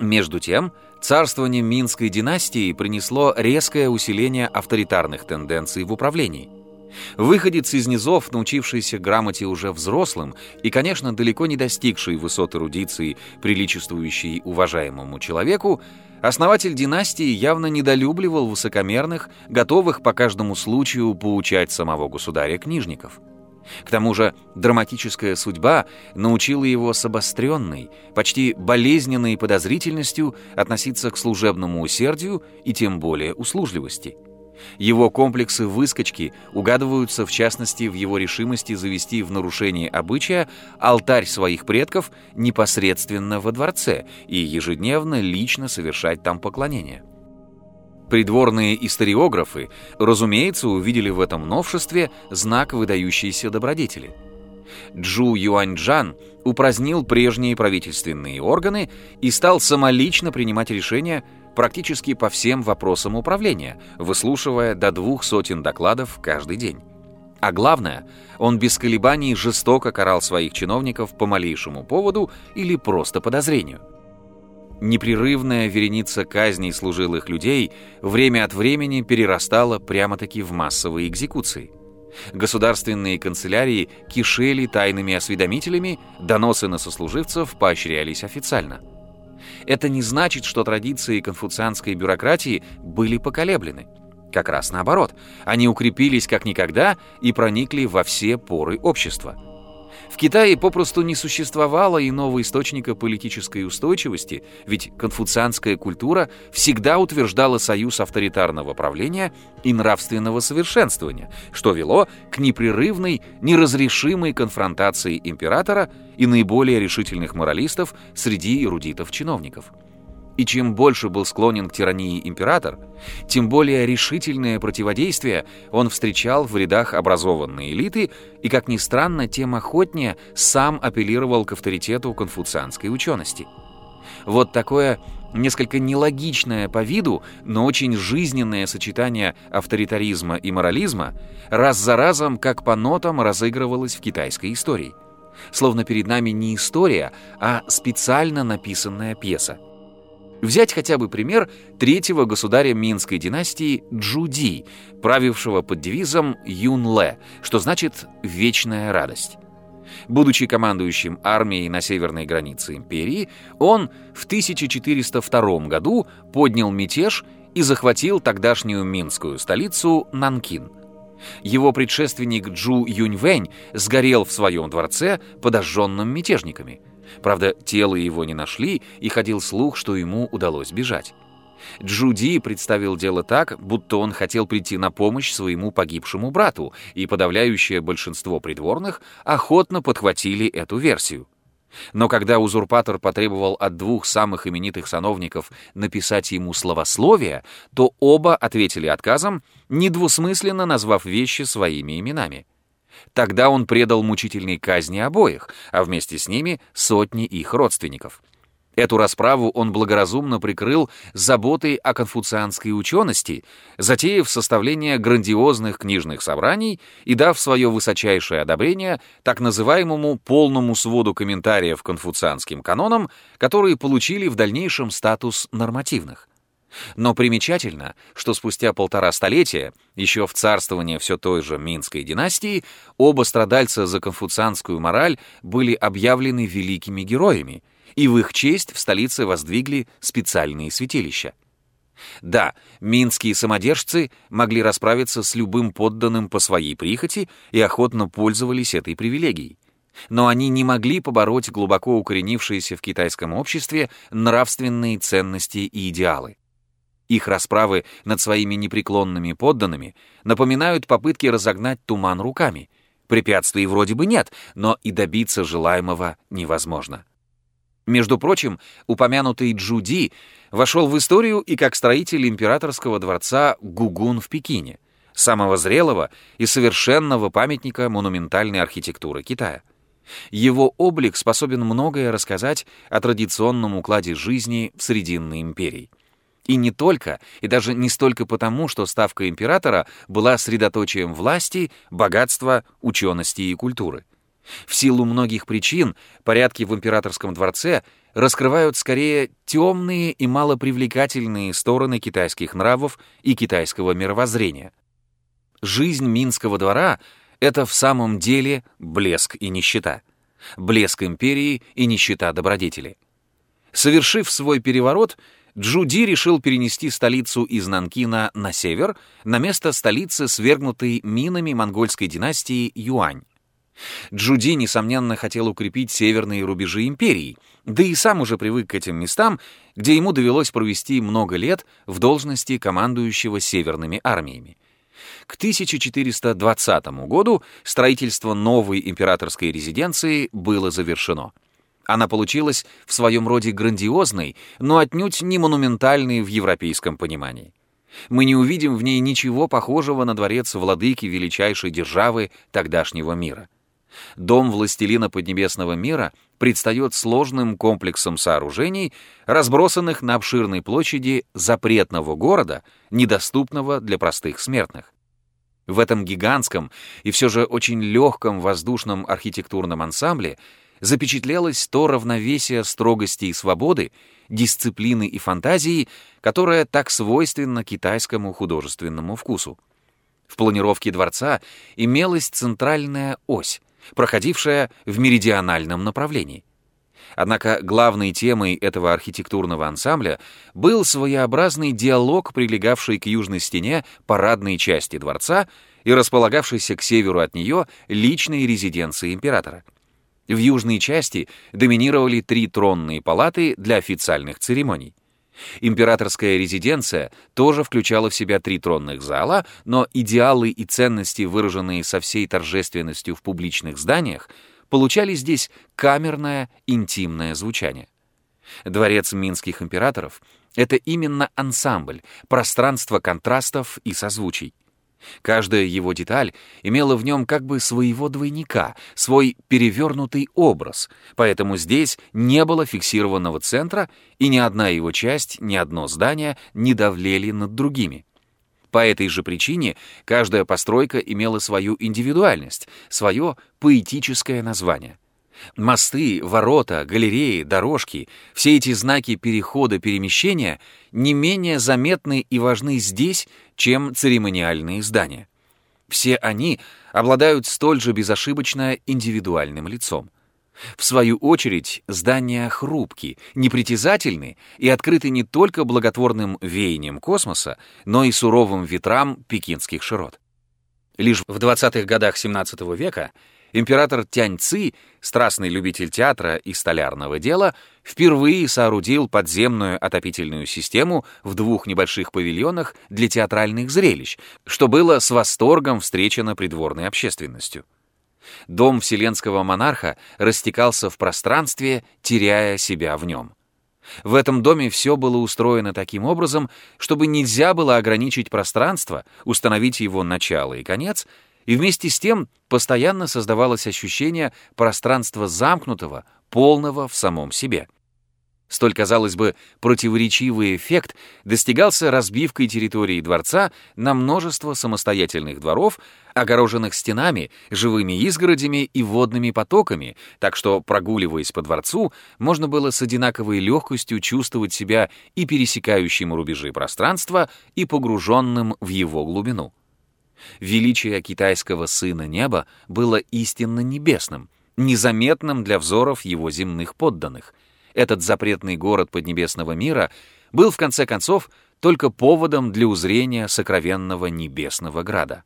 Между тем, царствование Минской династии принесло резкое усиление авторитарных тенденций в управлении. Выходец из низов, научившийся грамоте уже взрослым и, конечно, далеко не достигший высот эрудиции, приличествующей уважаемому человеку, основатель династии явно недолюбливал высокомерных, готовых по каждому случаю поучать самого государя книжников. К тому же драматическая судьба научила его с обостренной, почти болезненной подозрительностью относиться к служебному усердию и тем более услужливости – его комплексы выскочки угадываются в частности в его решимости завести в нарушение обычая алтарь своих предков непосредственно во дворце и ежедневно лично совершать там поклонение. Придворные историографы, разумеется, увидели в этом новшестве знак выдающейся добродетели. Джу Юаньчжан упразднил прежние правительственные органы и стал самолично принимать решения практически по всем вопросам управления, выслушивая до двух сотен докладов каждый день. А главное, он без колебаний жестоко карал своих чиновников по малейшему поводу или просто подозрению. Непрерывная вереница казней служилых людей время от времени перерастала прямо-таки в массовые экзекуции. Государственные канцелярии кишели тайными осведомителями, доносы на сослуживцев поощрялись официально – это не значит, что традиции конфуцианской бюрократии были поколеблены. Как раз наоборот, они укрепились как никогда и проникли во все поры общества. В Китае попросту не существовало иного источника политической устойчивости, ведь конфуцианская культура всегда утверждала союз авторитарного правления и нравственного совершенствования, что вело к непрерывной, неразрешимой конфронтации императора и наиболее решительных моралистов среди эрудитов-чиновников. И чем больше был склонен к тирании император, тем более решительное противодействие он встречал в рядах образованной элиты и, как ни странно, тем охотнее сам апеллировал к авторитету конфуцианской учености. Вот такое несколько нелогичное по виду, но очень жизненное сочетание авторитаризма и морализма раз за разом, как по нотам, разыгрывалось в китайской истории. Словно перед нами не история, а специально написанная пьеса. Взять хотя бы пример третьего государя Минской династии Джуди, правившего под девизом Юн-Ле, что значит «вечная радость». Будучи командующим армией на северной границе империи, он в 1402 году поднял мятеж и захватил тогдашнюю минскую столицу Нанкин. Его предшественник Джу Юньвэнь сгорел в своем дворце подожженным мятежниками – Правда, тело его не нашли, и ходил слух, что ему удалось бежать. Джуди представил дело так, будто он хотел прийти на помощь своему погибшему брату, и подавляющее большинство придворных охотно подхватили эту версию. Но когда узурпатор потребовал от двух самых именитых сановников написать ему словословие, то оба ответили отказом, недвусмысленно назвав вещи своими именами. Тогда он предал мучительной казни обоих, а вместе с ними сотни их родственников. Эту расправу он благоразумно прикрыл заботой о конфуцианской учености, затеяв составление грандиозных книжных собраний и дав свое высочайшее одобрение так называемому полному своду комментариев конфуцианским канонам, которые получили в дальнейшем статус нормативных. Но примечательно, что спустя полтора столетия, еще в царствование все той же Минской династии, оба страдальца за конфуцианскую мораль были объявлены великими героями, и в их честь в столице воздвигли специальные святилища. Да, минские самодержцы могли расправиться с любым подданным по своей прихоти и охотно пользовались этой привилегией. Но они не могли побороть глубоко укоренившиеся в китайском обществе нравственные ценности и идеалы. Их расправы над своими непреклонными подданными напоминают попытки разогнать туман руками. Препятствий вроде бы нет, но и добиться желаемого невозможно. Между прочим, упомянутый Джуди вошел в историю и как строитель императорского дворца Гугун в Пекине, самого зрелого и совершенного памятника монументальной архитектуры Китая. Его облик способен многое рассказать о традиционном укладе жизни в Срединной империи. И не только, и даже не столько потому, что ставка императора была средоточием власти, богатства, учености и культуры. В силу многих причин порядки в императорском дворце раскрывают скорее темные и малопривлекательные стороны китайских нравов и китайского мировоззрения. Жизнь Минского двора — это в самом деле блеск и нищета. Блеск империи и нищета добродетели. Совершив свой переворот, Джуди решил перенести столицу из Нанкина на север, на место столицы, свергнутой минами монгольской династии Юань. Джуди, несомненно, хотел укрепить северные рубежи империи, да и сам уже привык к этим местам, где ему довелось провести много лет в должности командующего северными армиями. К 1420 году строительство новой императорской резиденции было завершено. Она получилась в своем роде грандиозной, но отнюдь не монументальной в европейском понимании. Мы не увидим в ней ничего похожего на дворец владыки величайшей державы тогдашнего мира. Дом властелина Поднебесного мира предстает сложным комплексом сооружений, разбросанных на обширной площади запретного города, недоступного для простых смертных. В этом гигантском и все же очень легком воздушном архитектурном ансамбле запечатлелось то равновесие строгости и свободы, дисциплины и фантазии, которое так свойственно китайскому художественному вкусу. В планировке дворца имелась центральная ось, проходившая в меридиональном направлении. Однако главной темой этого архитектурного ансамбля был своеобразный диалог, прилегавший к южной стене парадной части дворца и располагавшийся к северу от нее личной резиденции императора. В южной части доминировали три тронные палаты для официальных церемоний. Императорская резиденция тоже включала в себя три тронных зала, но идеалы и ценности, выраженные со всей торжественностью в публичных зданиях, получали здесь камерное, интимное звучание. Дворец минских императоров — это именно ансамбль, пространство контрастов и созвучий. Каждая его деталь имела в нем как бы своего двойника, свой перевернутый образ, поэтому здесь не было фиксированного центра, и ни одна его часть, ни одно здание не давлели над другими. По этой же причине каждая постройка имела свою индивидуальность, свое поэтическое название — Мосты, ворота, галереи, дорожки — все эти знаки перехода, перемещения не менее заметны и важны здесь, чем церемониальные здания. Все они обладают столь же безошибочно индивидуальным лицом. В свою очередь, здания хрупки, непритязательны и открыты не только благотворным веянием космоса, но и суровым ветрам пекинских широт. Лишь в 20-х годах XVII века император Тяньци, страстный любитель театра и столярного дела, впервые соорудил подземную отопительную систему в двух небольших павильонах для театральных зрелищ, что было с восторгом встречено придворной общественностью. Дом вселенского монарха растекался в пространстве, теряя себя в нем. В этом доме все было устроено таким образом, чтобы нельзя было ограничить пространство, установить его начало и конец, и вместе с тем постоянно создавалось ощущение пространства замкнутого, полного в самом себе. Столь, казалось бы, противоречивый эффект достигался разбивкой территории дворца на множество самостоятельных дворов, огороженных стенами, живыми изгородями и водными потоками, так что, прогуливаясь по дворцу, можно было с одинаковой легкостью чувствовать себя и пересекающим рубежи пространства, и погруженным в его глубину. Величие китайского сына неба было истинно небесным, незаметным для взоров его земных подданных. Этот запретный город поднебесного мира был, в конце концов, только поводом для узрения сокровенного небесного града.